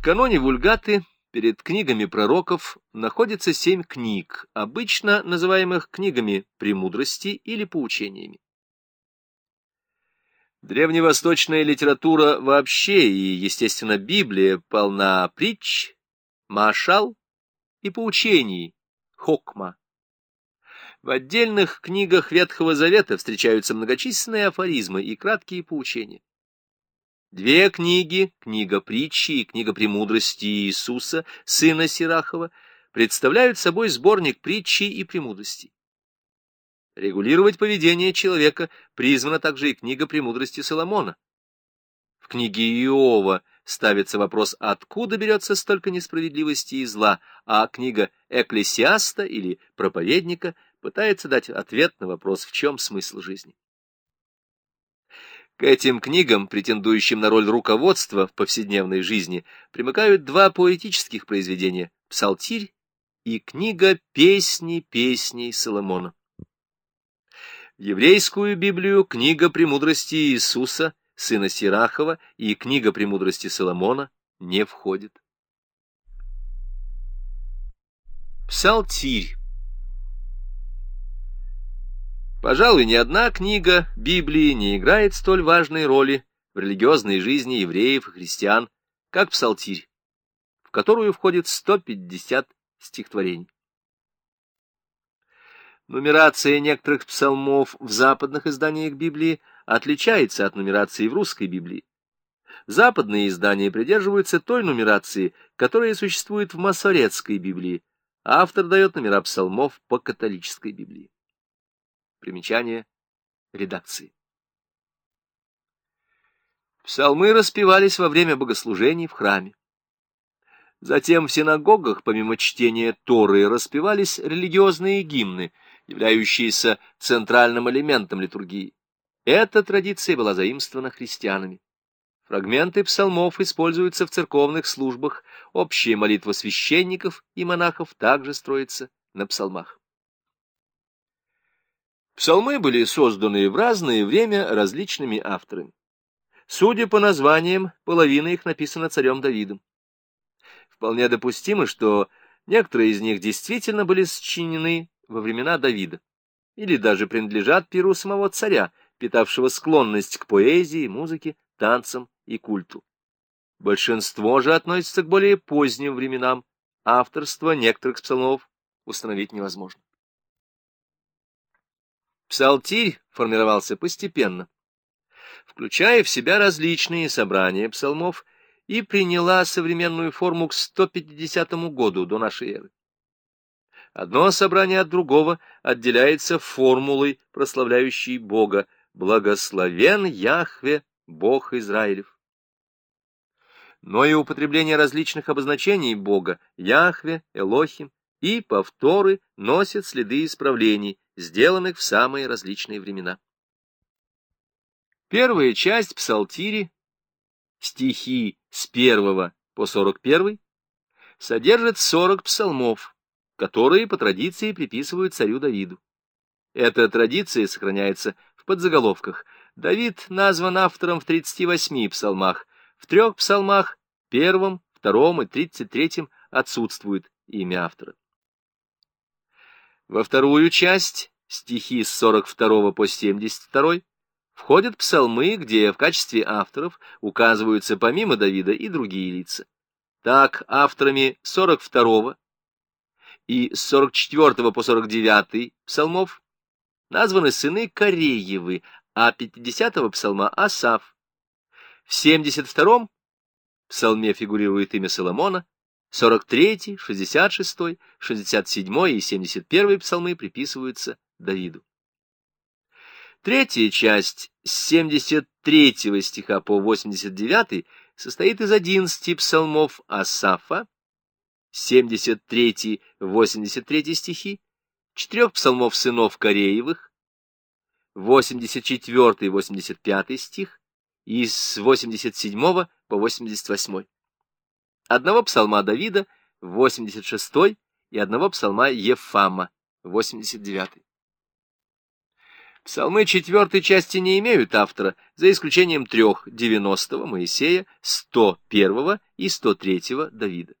В каноне Вульгаты перед книгами пророков находится семь книг, обычно называемых книгами премудрости или поучениями. Древневосточная литература вообще и, естественно, Библия полна притч, машал и поучений, хокма. В отдельных книгах Ветхого Завета встречаются многочисленные афоризмы и краткие поучения. Две книги, книга притчи и книга премудрости Иисуса, сына Сирахова, представляют собой сборник притчи и премудростей. Регулировать поведение человека призвана также и книга премудрости Соломона. В книге Иова ставится вопрос, откуда берется столько несправедливости и зла, а книга Экклесиаста или проповедника пытается дать ответ на вопрос, в чем смысл жизни. К этим книгам, претендующим на роль руководства в повседневной жизни, примыкают два поэтических произведения «Псалтирь» и книга «Песни песней Соломона». В еврейскую Библию книга «Премудрости Иисуса», сына Сирахова, и книга «Премудрости Соломона» не входит. Псалтирь Пожалуй, ни одна книга Библии не играет столь важной роли в религиозной жизни евреев и христиан, как Псалтирь, в которую входит 150 стихотворений. Нумерация некоторых псалмов в западных изданиях Библии отличается от нумерации в русской Библии. Западные издания придерживаются той нумерации, которая существует в масоретской Библии. Автор дает номера псалмов по католической Библии. Примечание редакции. Псалмы распевались во время богослужений в храме. Затем в синагогах, помимо чтения Торы, распевались религиозные гимны, являющиеся центральным элементом литургии. Эта традиция была заимствована христианами. Фрагменты псалмов используются в церковных службах, общая молитва священников и монахов также строится на псалмах. Псалмы были созданы в разное время различными авторами. Судя по названиям, половина их написана царем Давидом. Вполне допустимо, что некоторые из них действительно были сочинены во времена Давида, или даже принадлежат перу самого царя, питавшего склонность к поэзии, музыке, танцам и культу. Большинство же относится к более поздним временам, авторство некоторых псалмов установить невозможно. Псалтирь формировался постепенно, включая в себя различные собрания псалмов, и приняла современную форму к 150 году до нашей эры. Одно собрание от другого отделяется формулой, прославляющей Бога «Благословен Яхве, Бог Израилев». Но и употребление различных обозначений Бога Яхве, Элохим и повторы носят следы исправлений, сделанных в самые различные времена. Первая часть псалтири, стихи с первого по сорок первый, содержит сорок псалмов, которые по традиции приписывают царю Давиду. Эта традиция сохраняется в подзаголовках. Давид назван автором в 38 псалмах, в трех псалмах, первом, втором и тридцать третьем, отсутствует имя автора. Во вторую часть, стихи с 42 по 72, входят псалмы, где в качестве авторов указываются помимо Давида и другие лица. Так, авторами 42 и с 44 по 49 псалмов названы сыны Кореевы, а 50-го псалма Асав. В 72-м псалме фигурирует имя Соломона, 43, 66, 67 и 71 псалмы приписываются Давиду. Третья часть с 73 стиха по 89 состоит из 11 псалмов Асафа, 73-83 стихи, четырех псалмов сынов Кореевых, 84-85 стих и с 87 по 88 одного псалма Давида, 86 и одного псалма Ефама, 89. Псалмы четвертой части не имеют автора, за исключением трех — девяностого Моисея, сто первого и сто третьего Давида.